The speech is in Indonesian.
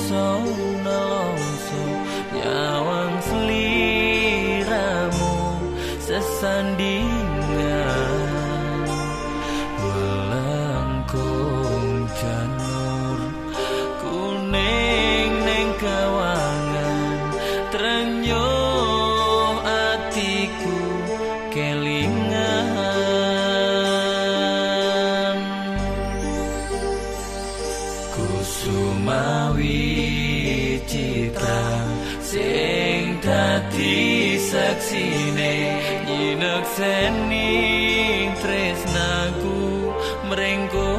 rasa nelongso nyawang seliramu sesandingan. Melengkung janur kuning neng kawangan trenyo atiku kelingan wicita sing dadi saksine yen tresnaku mrengko